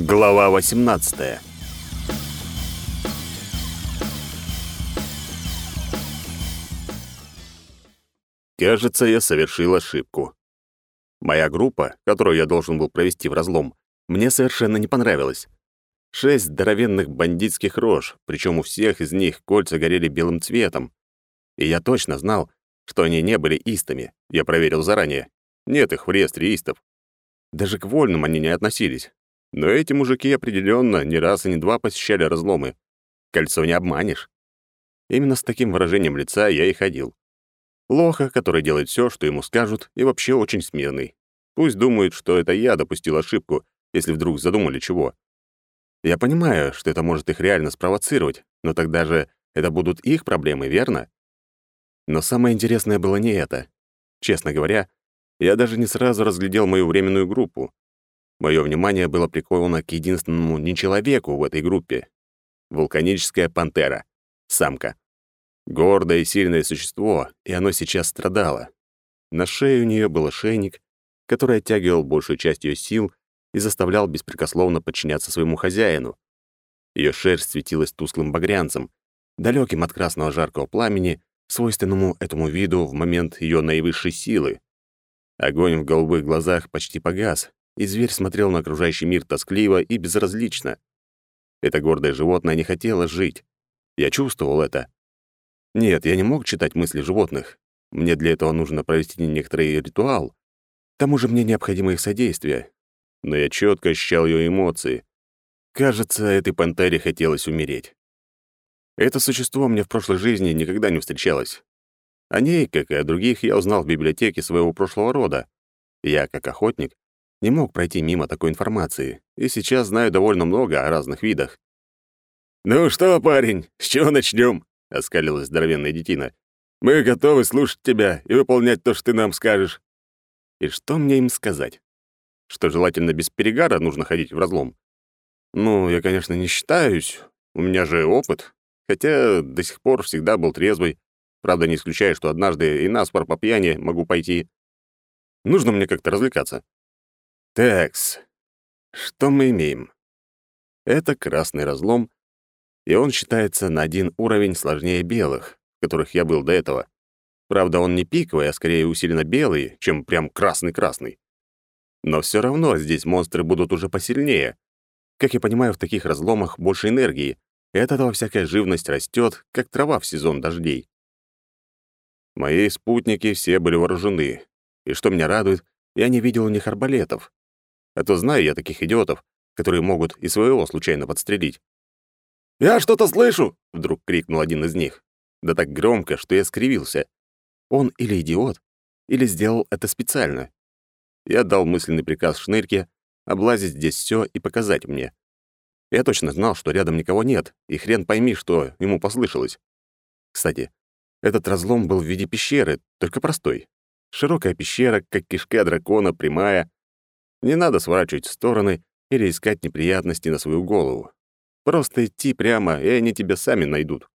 Глава 18. Кажется, я совершил ошибку. Моя группа, которую я должен был провести в разлом, мне совершенно не понравилась. Шесть здоровенных бандитских рож, причем у всех из них кольца горели белым цветом. И я точно знал, что они не были истами. Я проверил заранее. Нет их в реестре истов. Даже к вольным они не относились. Но эти мужики определенно не раз и не два посещали разломы. Кольцо не обманешь. Именно с таким выражением лица я и ходил. Лоха, который делает все, что ему скажут, и вообще очень смирный. Пусть думают, что это я допустил ошибку, если вдруг задумали чего. Я понимаю, что это может их реально спровоцировать, но тогда же это будут их проблемы, верно? Но самое интересное было не это. Честно говоря, я даже не сразу разглядел мою временную группу. Мое внимание было приковано к единственному нечеловеку в этой группе. Вулканическая пантера. Самка. Гордое и сильное существо, и оно сейчас страдало. На шее у нее был ошейник, который оттягивал большую часть ее сил и заставлял беспрекословно подчиняться своему хозяину. Ее шерсть светилась тусклым багрянцем, далеким от красного жаркого пламени, свойственному этому виду в момент ее наивысшей силы. Огонь в голубых глазах почти погас, и зверь смотрел на окружающий мир тоскливо и безразлично. Это гордое животное не хотело жить. Я чувствовал это. Нет, я не мог читать мысли животных. Мне для этого нужно провести некоторый ритуал. К тому же мне необходимо их содействие. Но я четко ощущал ее эмоции. Кажется, этой пантере хотелось умереть. Это существо мне в прошлой жизни никогда не встречалось. О ней, как и о других, я узнал в библиотеке своего прошлого рода. Я, как охотник, не мог пройти мимо такой информации, и сейчас знаю довольно много о разных видах. «Ну что, парень, с чего начнем? — оскалилась здоровенная детина. «Мы готовы слушать тебя и выполнять то, что ты нам скажешь». И что мне им сказать? Что желательно без перегара нужно ходить в разлом? Ну, я, конечно, не считаюсь. У меня же опыт. Хотя до сих пор всегда был трезвый. Правда, не исключаю, что однажды и наспор по пьяни могу пойти. Нужно мне как-то развлекаться. Такс. Что мы имеем? Это красный разлом, и он считается на один уровень сложнее белых, в которых я был до этого. Правда, он не пиковый, а скорее усиленно белый, чем прям красный-красный. Но все равно здесь монстры будут уже посильнее. Как я понимаю, в таких разломах больше энергии, и от этого всякая живность растет, как трава в сезон дождей. Мои спутники все были вооружены, и что меня радует, я не видел у них арбалетов. А то знаю я таких идиотов, которые могут и своего случайно подстрелить. «Я что-то слышу!» — вдруг крикнул один из них. Да так громко, что я скривился. Он или идиот, или сделал это специально. Я дал мысленный приказ Шнырке облазить здесь все и показать мне. Я точно знал, что рядом никого нет, и хрен пойми, что ему послышалось. Кстати, этот разлом был в виде пещеры, только простой. Широкая пещера, как кишка дракона, прямая. Не надо сворачивать в стороны или искать неприятности на свою голову. Просто идти прямо, и они тебя сами найдут.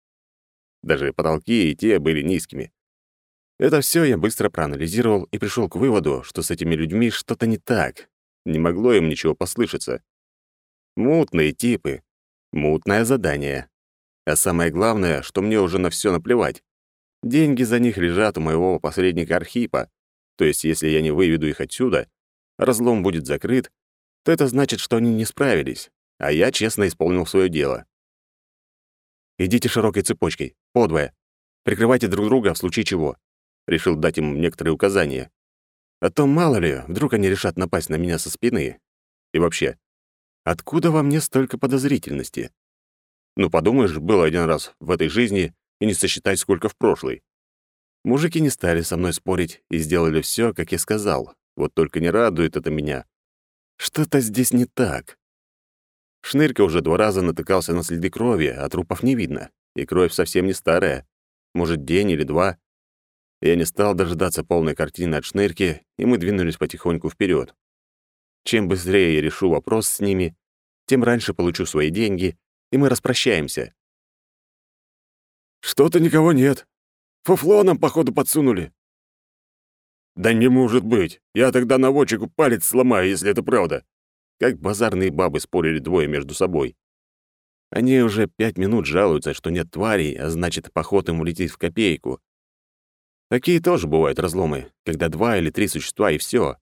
Даже потолки и те были низкими. Это все я быстро проанализировал и пришел к выводу, что с этими людьми что-то не так. Не могло им ничего послышаться. Мутные типы. Мутное задание. А самое главное, что мне уже на все наплевать. Деньги за них лежат у моего посредника Архипа. То есть, если я не выведу их отсюда, разлом будет закрыт, то это значит, что они не справились а я честно исполнил свое дело. «Идите широкой цепочкой, подвое. Прикрывайте друг друга в случае чего». Решил дать им некоторые указания. А то, мало ли, вдруг они решат напасть на меня со спины. И вообще, откуда во мне столько подозрительности? Ну, подумаешь, было один раз в этой жизни и не сосчитать, сколько в прошлой. Мужики не стали со мной спорить и сделали все, как я сказал. Вот только не радует это меня. Что-то здесь не так. Шнырька уже два раза натыкался на следы крови, а трупов не видно. И кровь совсем не старая. Может, день или два. Я не стал дожидаться полной картины от Шнырки, и мы двинулись потихоньку вперед. Чем быстрее я решу вопрос с ними, тем раньше получу свои деньги, и мы распрощаемся. «Что-то никого нет. Фуфло нам, походу, подсунули». «Да не может быть. Я тогда наводчику палец сломаю, если это правда. как базарные бабы спорили двое между собой. Они уже пять минут жалуются, что нет тварей, а значит, поход им улетит в копейку. Такие тоже бывают разломы, когда два или три существа и все.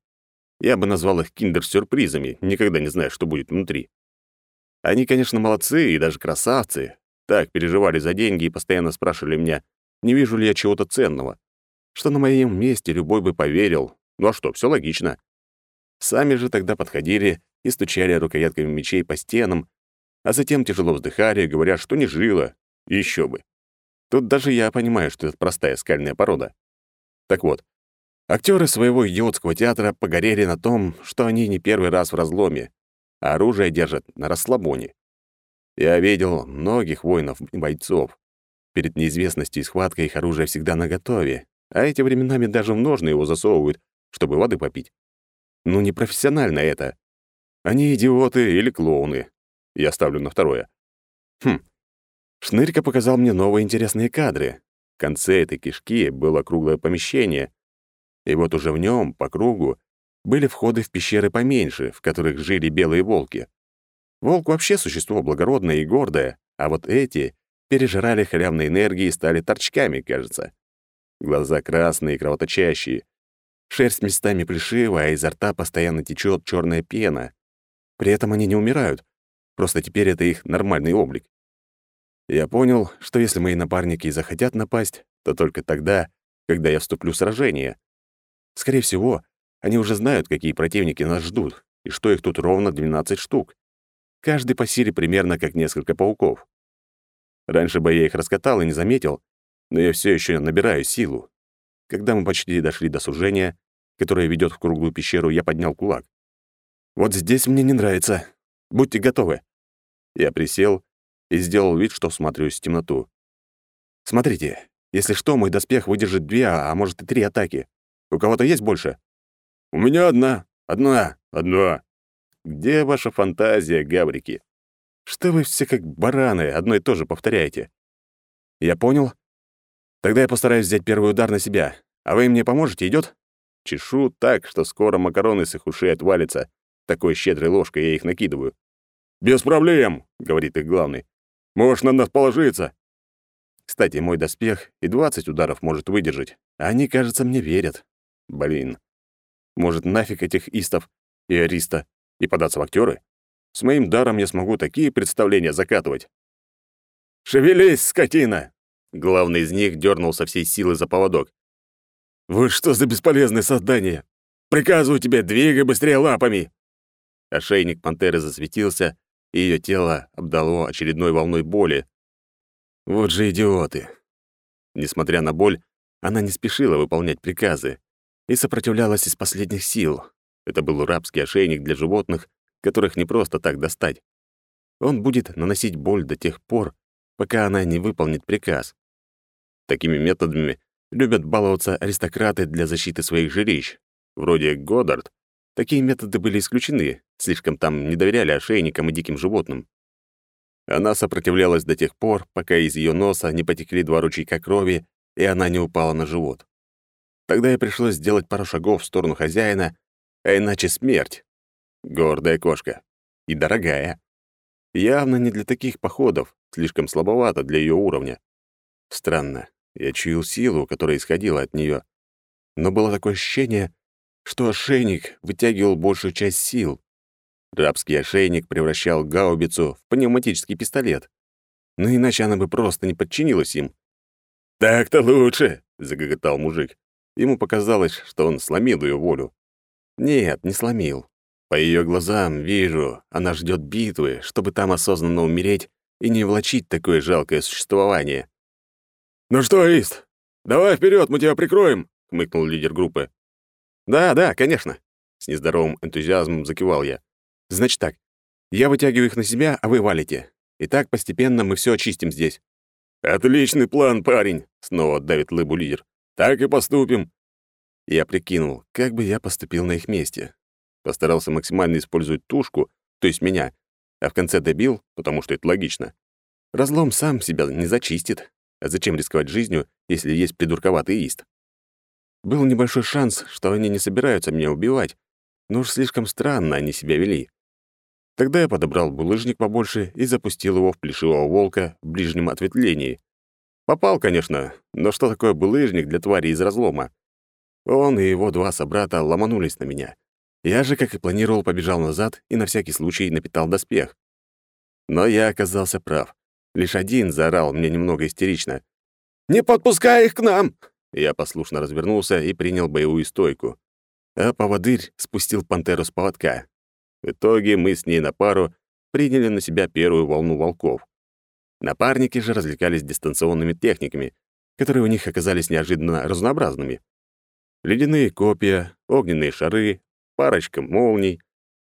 Я бы назвал их киндер-сюрпризами, никогда не зная, что будет внутри. Они, конечно, молодцы и даже красавцы. Так переживали за деньги и постоянно спрашивали меня, не вижу ли я чего-то ценного. Что на моем месте любой бы поверил. Ну а что, все логично. Сами же тогда подходили и стучали рукоятками мечей по стенам, а затем тяжело вздыхали, говоря, что не жило. Еще бы. Тут даже я понимаю, что это простая скальная порода. Так вот, актеры своего идиотского театра погорели на том, что они не первый раз в разломе, а оружие держат на расслабоне. Я видел многих воинов и бойцов. Перед неизвестностью и схваткой их оружие всегда наготове, а эти временами даже в ножны его засовывают, чтобы воды попить. Ну, не профессионально это. Они идиоты или клоуны. Я ставлю на второе. Хм. Шнырька показал мне новые интересные кадры. В конце этой кишки было круглое помещение, и вот уже в нем, по кругу, были входы в пещеры поменьше, в которых жили белые волки. Волк вообще существо благородное и гордое, а вот эти пережирали халявной энергии и стали торчками, кажется. Глаза красные и кровоточащие. Шерсть местами плешивая, а изо рта постоянно течет черная пена. При этом они не умирают, просто теперь это их нормальный облик. Я понял, что если мои напарники захотят напасть, то только тогда, когда я вступлю в сражение. Скорее всего, они уже знают, какие противники нас ждут, и что их тут ровно 12 штук. Каждый по силе примерно как несколько пауков. Раньше бы я их раскатал и не заметил, но я все еще набираю силу. Когда мы почти дошли до сужения, которое ведет в круглую пещеру, я поднял кулак. «Вот здесь мне не нравится. Будьте готовы». Я присел и сделал вид, что всматриваюсь в темноту. «Смотрите, если что, мой доспех выдержит две, а может и три атаки. У кого-то есть больше?» «У меня одна. Одна. Одна». «Где ваша фантазия, гаврики? Что вы все как бараны, одно и то же повторяете?» «Я понял. Тогда я постараюсь взять первый удар на себя. А вы мне поможете, идет? Чешу так, что скоро макароны с их ушей отвалятся. Такой щедрой ложкой я их накидываю. «Без проблем», — говорит их главный. «Можешь на нас положиться». Кстати, мой доспех и 20 ударов может выдержать. Они, кажется, мне верят. Блин. Может, нафиг этих истов и ариста и податься в актеры? С моим даром я смогу такие представления закатывать. «Шевелись, скотина!» Главный из них дернул со всей силы за поводок. «Вы что за бесполезное создание? Приказываю тебе, двигай быстрее лапами!» Ошейник пантеры засветился, и ее тело обдало очередной волной боли. Вот же идиоты. Несмотря на боль, она не спешила выполнять приказы и сопротивлялась из последних сил. Это был рабский ошейник для животных, которых не просто так достать. Он будет наносить боль до тех пор, пока она не выполнит приказ. Такими методами любят баловаться аристократы для защиты своих жилищ. Вроде Годдард. Такие методы были исключены, слишком там не доверяли ошейникам и диким животным. Она сопротивлялась до тех пор, пока из ее носа не потекли два ручейка крови, и она не упала на живот. Тогда ей пришлось сделать пару шагов в сторону хозяина, а иначе смерть. Гордая кошка. И дорогая. Явно не для таких походов, слишком слабовато для ее уровня. Странно, я чуял силу, которая исходила от нее, Но было такое ощущение, что ошейник вытягивал большую часть сил. Рабский ошейник превращал гаубицу в пневматический пистолет. Но иначе она бы просто не подчинилась им. «Так-то лучше!» — загоготал мужик. Ему показалось, что он сломил ее волю. Нет, не сломил. По ее глазам вижу, она ждет битвы, чтобы там осознанно умереть и не влачить такое жалкое существование. «Ну что, Ист, давай вперед, мы тебя прикроем!» — хмыкнул лидер группы. «Да, да, конечно!» — с нездоровым энтузиазмом закивал я. «Значит так, я вытягиваю их на себя, а вы валите. И так постепенно мы все очистим здесь». «Отличный план, парень!» — снова давит лыбу лидер. Так и поступим. Я прикинул, как бы я поступил на их месте. Постарался максимально использовать тушку, то есть меня, а в конце добил, потому что это логично. Разлом сам себя не зачистит. А зачем рисковать жизнью, если есть придурковатый ист? Был небольшой шанс, что они не собираются меня убивать, но уж слишком странно они себя вели. Тогда я подобрал булыжник побольше и запустил его в плешивого волка в ближнем ответвлении. Попал, конечно, но что такое булыжник для твари из разлома? Он и его два собрата ломанулись на меня. Я же, как и планировал, побежал назад и на всякий случай напитал доспех. Но я оказался прав. Лишь один заорал мне немного истерично. «Не подпускай их к нам!» Я послушно развернулся и принял боевую стойку. А поводырь спустил пантеру с поводка. В итоге мы с ней на пару приняли на себя первую волну волков. Напарники же развлекались дистанционными техниками, которые у них оказались неожиданно разнообразными. Ледяные копья, огненные шары, парочка молний.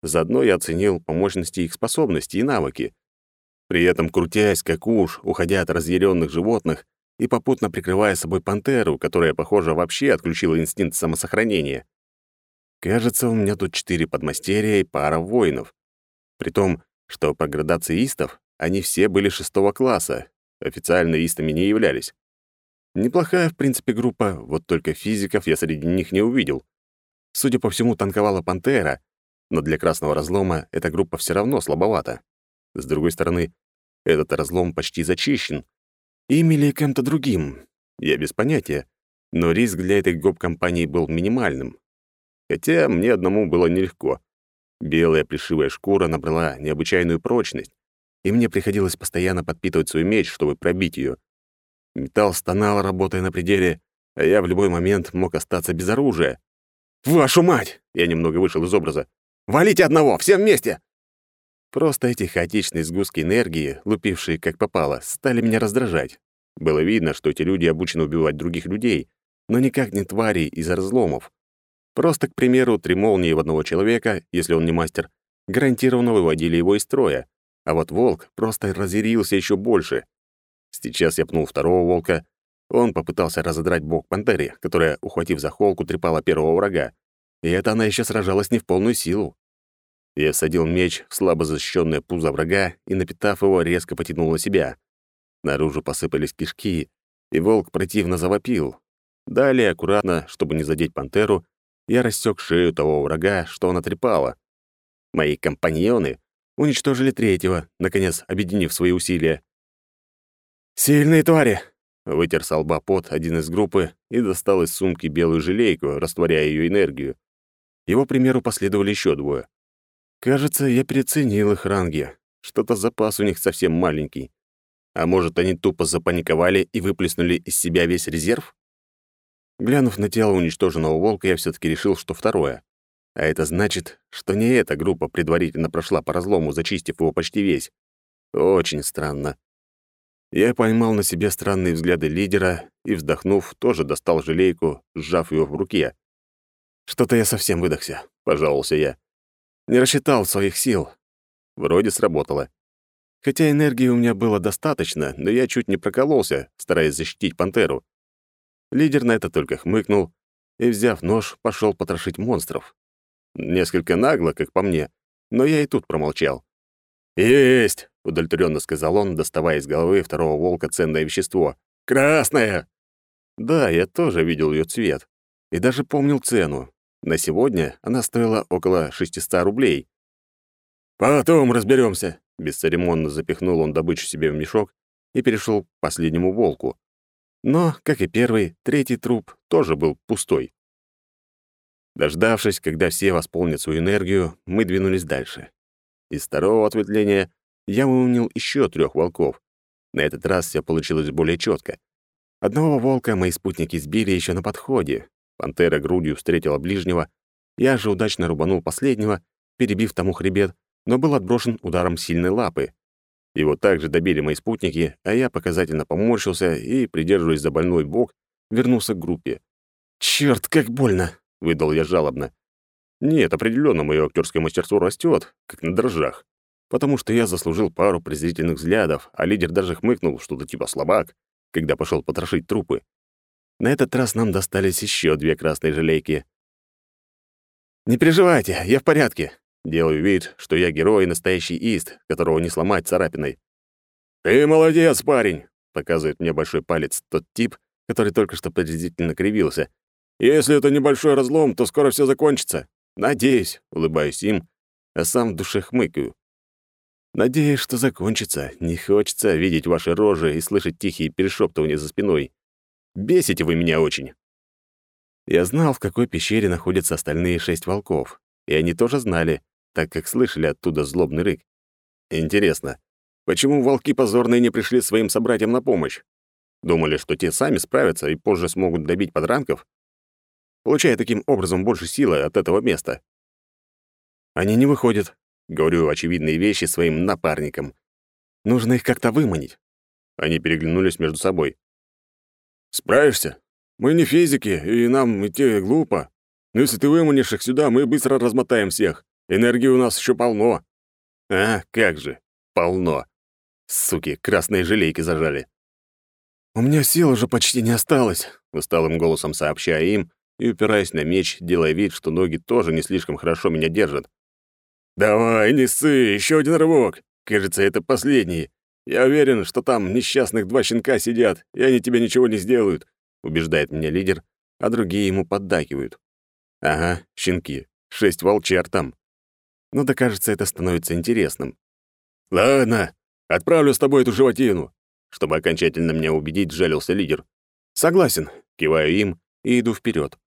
Заодно я оценил по мощности их способности и навыки. При этом крутясь, как уж, уходя от разъяренных животных и попутно прикрывая собой пантеру, которая, похоже, вообще отключила инстинкт самосохранения. Кажется, у меня тут четыре подмастерья и пара воинов. При том, что по градации истов они все были шестого класса, официально истами не являлись. Неплохая, в принципе, группа, вот только физиков я среди них не увидел. Судя по всему, танковала «Пантера», но для красного разлома эта группа все равно слабовата. С другой стороны, этот разлом почти зачищен. Ими или кем-то другим, я без понятия, но риск для этой гоп-компании был минимальным. Хотя мне одному было нелегко. Белая плешивая шкура набрала необычайную прочность, и мне приходилось постоянно подпитывать свой меч, чтобы пробить ее. Металл стонал, работая на пределе, а я в любой момент мог остаться без оружия. «Вашу мать!» — я немного вышел из образа. «Валите одного! Все вместе!» Просто эти хаотичные сгустки энергии, лупившие как попало, стали меня раздражать. Было видно, что эти люди обучены убивать других людей, но никак не твари из разломов. Просто, к примеру, три молнии в одного человека, если он не мастер, гарантированно выводили его из строя, а вот волк просто разъярился еще больше. Сейчас я пнул второго волка. Он попытался разодрать бок пантере, которая, ухватив за холку, трепала первого врага. И это она еще сражалась не в полную силу. Я всадил меч в слабо защищенное пузо врага и, напитав его, резко потянул на себя. Наружу посыпались кишки, и волк противно завопил. Далее, аккуратно, чтобы не задеть пантеру, я рассек шею того врага, что она трепала. Мои компаньоны уничтожили третьего, наконец объединив свои усилия. «Сильные твари!» — вытер с лба пот один из группы и достал из сумки белую желейку, растворяя ее энергию. Его примеру последовали еще двое. Кажется, я переоценил их ранги. Что-то запас у них совсем маленький. А может, они тупо запаниковали и выплеснули из себя весь резерв? Глянув на тело уничтоженного волка, я все таки решил, что второе. А это значит, что не эта группа предварительно прошла по разлому, зачистив его почти весь. Очень странно. Я поймал на себе странные взгляды лидера и, вздохнув, тоже достал желейку, сжав ее в руке. «Что-то я совсем выдохся», — пожаловался я. «Не рассчитал своих сил». Вроде сработало. Хотя энергии у меня было достаточно, но я чуть не прокололся, стараясь защитить пантеру. Лидер на это только хмыкнул и, взяв нож, пошел потрошить монстров. Несколько нагло, как по мне, но я и тут промолчал. «Есть!» — удовлетворенно сказал он, доставая из головы второго волка ценное вещество. «Красное!» Да, я тоже видел ее цвет. И даже помнил цену. На сегодня она стоила около 600 рублей. «Потом разберемся. бесцеремонно запихнул он добычу себе в мешок и перешел к последнему волку. Но, как и первый, третий труп тоже был пустой. Дождавшись, когда все восполнят свою энергию, мы двинулись дальше. Из второго ответвления я выманил еще трех волков. На этот раз все получилось более четко. Одного волка мои спутники сбили еще на подходе. Пантера грудью встретила ближнего. Я же удачно рубанул последнего, перебив тому хребет, но был отброшен ударом сильной лапы. Его также добили мои спутники, а я показательно поморщился и, придерживаясь за больной бок, вернулся к группе. «Чёрт, как больно!» — выдал я жалобно. Нет, определенно мое актерское мастерство растет, как на дрожжах. Потому что я заслужил пару презрительных взглядов, а лидер даже хмыкнул что-то типа слабак, когда пошел потрошить трупы. На этот раз нам достались еще две красные желейки. «Не переживайте, я в порядке», Делаю вид, что я герой и настоящий ист, которого не сломать царапиной. «Ты молодец, парень!» — показывает мне большой палец тот тип, который только что презрительно кривился. «Если это небольшой разлом, то скоро все закончится. Надеюсь», — улыбаюсь им, а сам в душе хмыкаю. Надеюсь, что закончится. Не хочется видеть ваши рожи и слышать тихие перешептывания за спиной. Бесите вы меня очень. Я знал, в какой пещере находятся остальные шесть волков, и они тоже знали, так как слышали оттуда злобный рык. Интересно, почему волки позорные не пришли своим собратьям на помощь? Думали, что те сами справятся и позже смогут добить подранков? Получая таким образом больше силы от этого места. Они не выходят. Говорю очевидные вещи своим напарникам. Нужно их как-то выманить. Они переглянулись между собой. «Справишься? Мы не физики, и нам идти глупо. Но если ты выманишь их сюда, мы быстро размотаем всех. Энергии у нас еще полно». «А, как же, полно. Суки, красные желейки зажали». «У меня сил уже почти не осталось», — усталым голосом сообщая им и упираясь на меч, делая вид, что ноги тоже не слишком хорошо меня держат. «Давай, не ссы, еще один рывок. Кажется, это последний. Я уверен, что там несчастных два щенка сидят, и они тебе ничего не сделают», — убеждает меня лидер, а другие ему поддакивают. «Ага, щенки. Шесть волчар там». Но ну да, кажется, это становится интересным. «Ладно, отправлю с тобой эту животину», — чтобы окончательно меня убедить, жалился лидер. «Согласен», — киваю им и иду вперед.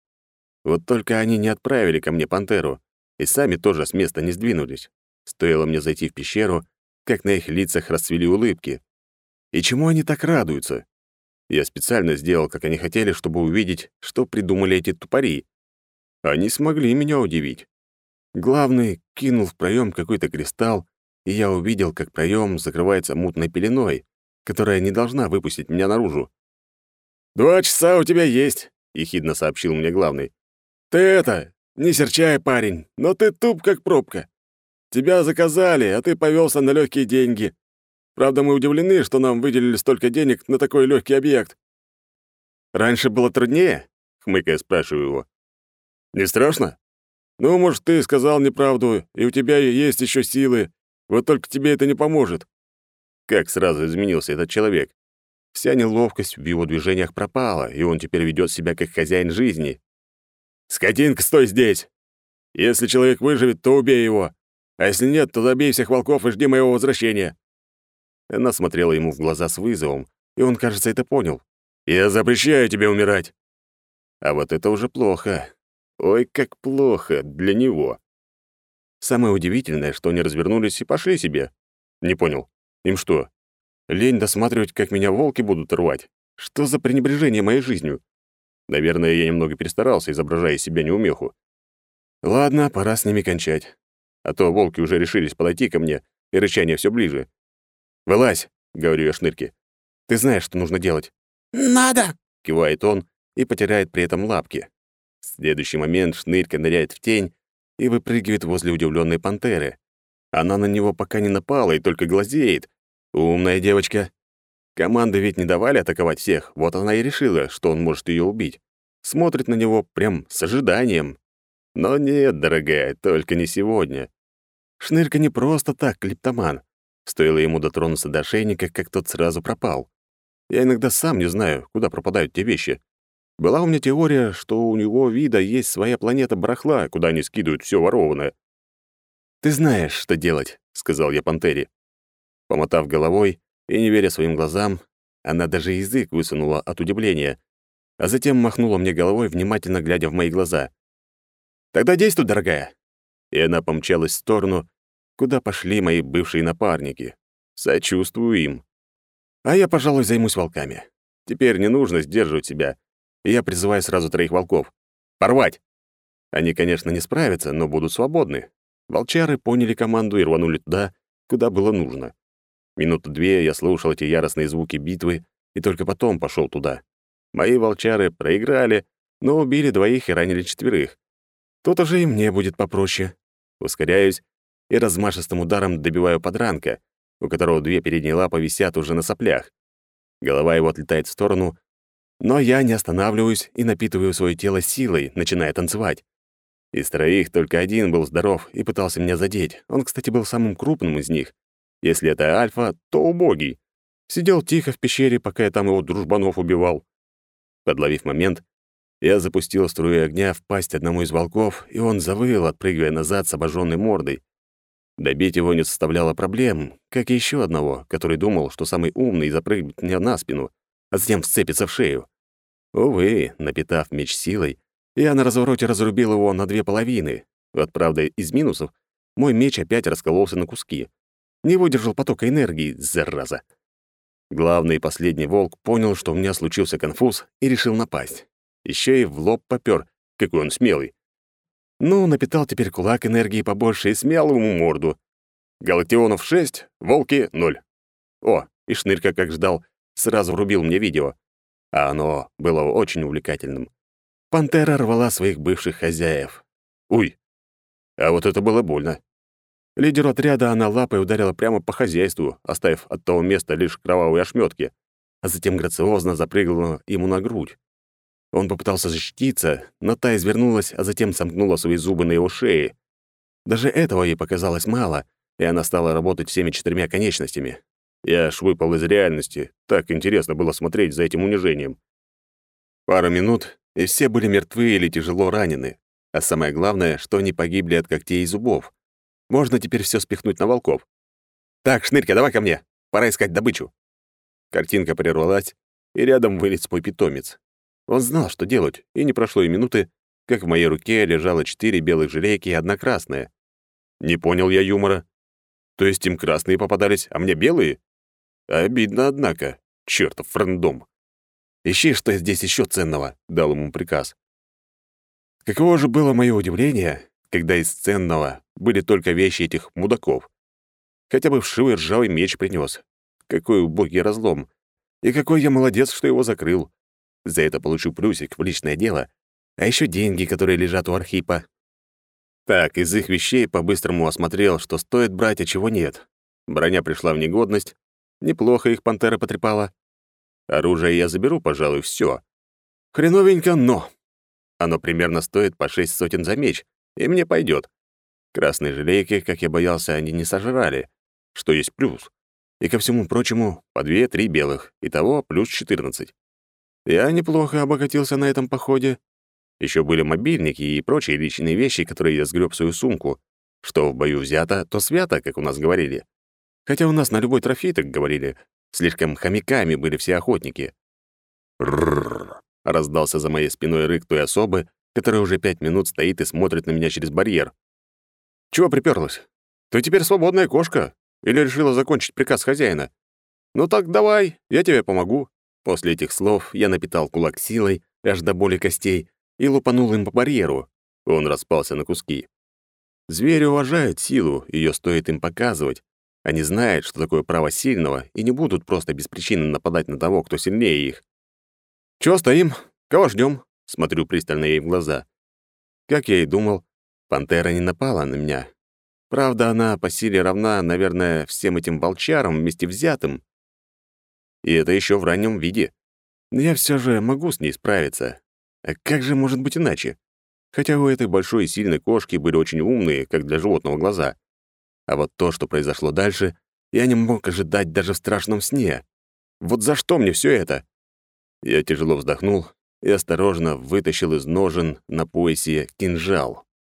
Вот только они не отправили ко мне пантеру, и сами тоже с места не сдвинулись. Стоило мне зайти в пещеру, как на их лицах расцвели улыбки. И чему они так радуются? Я специально сделал, как они хотели, чтобы увидеть, что придумали эти тупари. Они смогли меня удивить. Главный кинул в проем какой-то кристалл, и я увидел, как проем закрывается мутной пеленой, которая не должна выпустить меня наружу. «Два часа у тебя есть», — ехидно сообщил мне главный. «Ты это, не серчай, парень, но ты туп, как пробка. Тебя заказали, а ты повелся на легкие деньги. Правда, мы удивлены, что нам выделили столько денег на такой легкий объект». «Раньше было труднее?» — хмыкая спрашиваю его. «Не страшно? Ну, может, ты сказал неправду, и у тебя есть еще силы. Вот только тебе это не поможет». Как сразу изменился этот человек. Вся неловкость в его движениях пропала, и он теперь ведет себя как хозяин жизни. «Скотинка, стой здесь! Если человек выживет, то убей его, а если нет, то забей всех волков и жди моего возвращения». Она смотрела ему в глаза с вызовом, и он, кажется, это понял. «Я запрещаю тебе умирать!» А вот это уже плохо. Ой, как плохо для него. Самое удивительное, что они развернулись и пошли себе. Не понял. Им что, лень досматривать, как меня волки будут рвать? Что за пренебрежение моей жизнью? Наверное, я немного перестарался, изображая из себя неумеху. Ладно, пора с ними кончать. А то волки уже решились подойти ко мне, и рычание все ближе. «Вылазь!» — говорю я шнырке. «Ты знаешь, что нужно делать». «Надо!» — кивает он и потеряет при этом лапки. В следующий момент шнырька ныряет в тень и выпрыгивает возле удивленной пантеры. Она на него пока не напала и только глазеет. Умная девочка. Команды ведь не давали атаковать всех, вот она и решила, что он может ее убить. Смотрит на него прям с ожиданием. Но нет, дорогая, только не сегодня. Шнырка не просто так клептоман. Стоило ему дотронуться до ошейника, как тот сразу пропал. Я иногда сам не знаю, куда пропадают те вещи. Была у меня теория, что у него вида есть своя планета барахла, куда они скидывают все ворованное. «Ты знаешь, что делать», — сказал я Пантере. Помотав головой, и, не веря своим глазам, она даже язык высунула от удивления, а затем махнула мне головой, внимательно глядя в мои глаза. «Тогда действуй, дорогая!» И она помчалась в сторону, куда пошли мои бывшие напарники. Сочувствую им. А я, пожалуй, займусь волками. Теперь не нужно сдерживать себя, я призываю сразу троих волков. «Порвать!» Они, конечно, не справятся, но будут свободны. Волчары поняли команду и рванули туда, куда было нужно. Минуту две я слушал эти яростные звуки битвы и только потом пошел туда. Мои волчары проиграли, но убили двоих и ранили четверых. Тут уже и мне будет попроще. Ускоряюсь и размашистым ударом добиваю подранка, у которого две передние лапы висят уже на соплях. Голова его отлетает в сторону, но я не останавливаюсь и напитываю свое тело силой, начиная танцевать. Из троих только один был здоров и пытался меня задеть. Он, кстати, был самым крупным из них, если это Альфа, то убогий. Сидел тихо в пещере, пока я там его дружбанов убивал. Подловив момент, я запустил струю огня в пасть одному из волков, и он завыл, отпрыгивая назад с обожженной мордой. Добить его не составляло проблем, как и еще одного, который думал, что самый умный запрыгнет мне на спину, а затем вцепится в шею. Увы, напитав меч силой, я на развороте разрубил его на две половины. Вот правда, из минусов мой меч опять раскололся на куски. Не выдержал потока энергии, зараза. Главный и последний волк понял, что у меня случился конфуз, и решил напасть. Еще и в лоб попёр, какой он смелый. Ну, напитал теперь кулак энергии побольше и смял ему морду. Галактионов 6, волки — 0. О, и Шнырька, как ждал, сразу врубил мне видео. А оно было очень увлекательным. Пантера рвала своих бывших хозяев. Уй! А вот это было больно. Лидеру отряда она лапой ударила прямо по хозяйству, оставив от того места лишь кровавые ошметки, а затем грациозно запрыгнула ему на грудь. Он попытался защититься, но та извернулась, а затем сомкнула свои зубы на его шее. Даже этого ей показалось мало, и она стала работать всеми четырьмя конечностями. Я аж выпал из реальности. Так интересно было смотреть за этим унижением. Пара минут, и все были мертвы или тяжело ранены. А самое главное, что они погибли от когтей и зубов. Можно теперь все спихнуть на волков. «Так, Шнырька, давай ко мне. Пора искать добычу». Картинка прервалась, и рядом вылез мой питомец. Он знал, что делать, и не прошло и минуты, как в моей руке лежало четыре белых желейки и одна красная. Не понял я юмора. То есть им красные попадались, а мне белые? Обидно, однако. Чёртов френдом. «Ищи, что здесь еще ценного», — дал ему приказ. Каково же было мое удивление, когда из ценного были только вещи этих мудаков. Хотя бы вшивый ржавый меч принес. Какой убогий разлом. И какой я молодец, что его закрыл. За это получу плюсик в личное дело. А еще деньги, которые лежат у Архипа. Так, из их вещей по-быстрому осмотрел, что стоит брать, а чего нет. Броня пришла в негодность. Неплохо их пантера потрепала. Оружие я заберу, пожалуй, все. Хреновенько, но... Оно примерно стоит по шесть сотен за меч, и мне пойдет. Красные желейки, как я боялся, они не сожрали, что есть плюс. И ко всему прочему, по две-три белых, итого плюс четырнадцать. Я неплохо обогатился на этом походе. Еще были мобильники и прочие личные вещи, которые я сгреб в свою сумку. Что в бою взято, то свято, как у нас говорили. Хотя у нас на любой трофей так говорили. Слишком хомяками были все охотники. «Ррррр!» — раздался за моей спиной рык той особы, которая уже пять минут стоит и смотрит на меня через барьер. «Чего приперлась? Ты теперь свободная кошка? Или решила закончить приказ хозяина? Ну так давай, я тебе помогу. После этих слов я напитал кулак силой, аж до боли костей, и лупанул им по барьеру. Он распался на куски. Звери уважают силу, ее стоит им показывать. Они знают, что такое право сильного, и не будут просто без причины нападать на того, кто сильнее их. «Чего стоим? Кого ждем? Смотрю пристально ей в глаза. Как я и думал, пантера не напала на меня. Правда, она по силе равна, наверное, всем этим волчарам вместе взятым. И это еще в раннем виде. Но я все же могу с ней справиться. А как же может быть иначе? Хотя у этой большой и сильной кошки были очень умные, как для животного глаза. А вот то, что произошло дальше, я не мог ожидать даже в страшном сне. Вот за что мне все это? Я тяжело вздохнул и осторожно вытащил из ножен на поясе кинжал.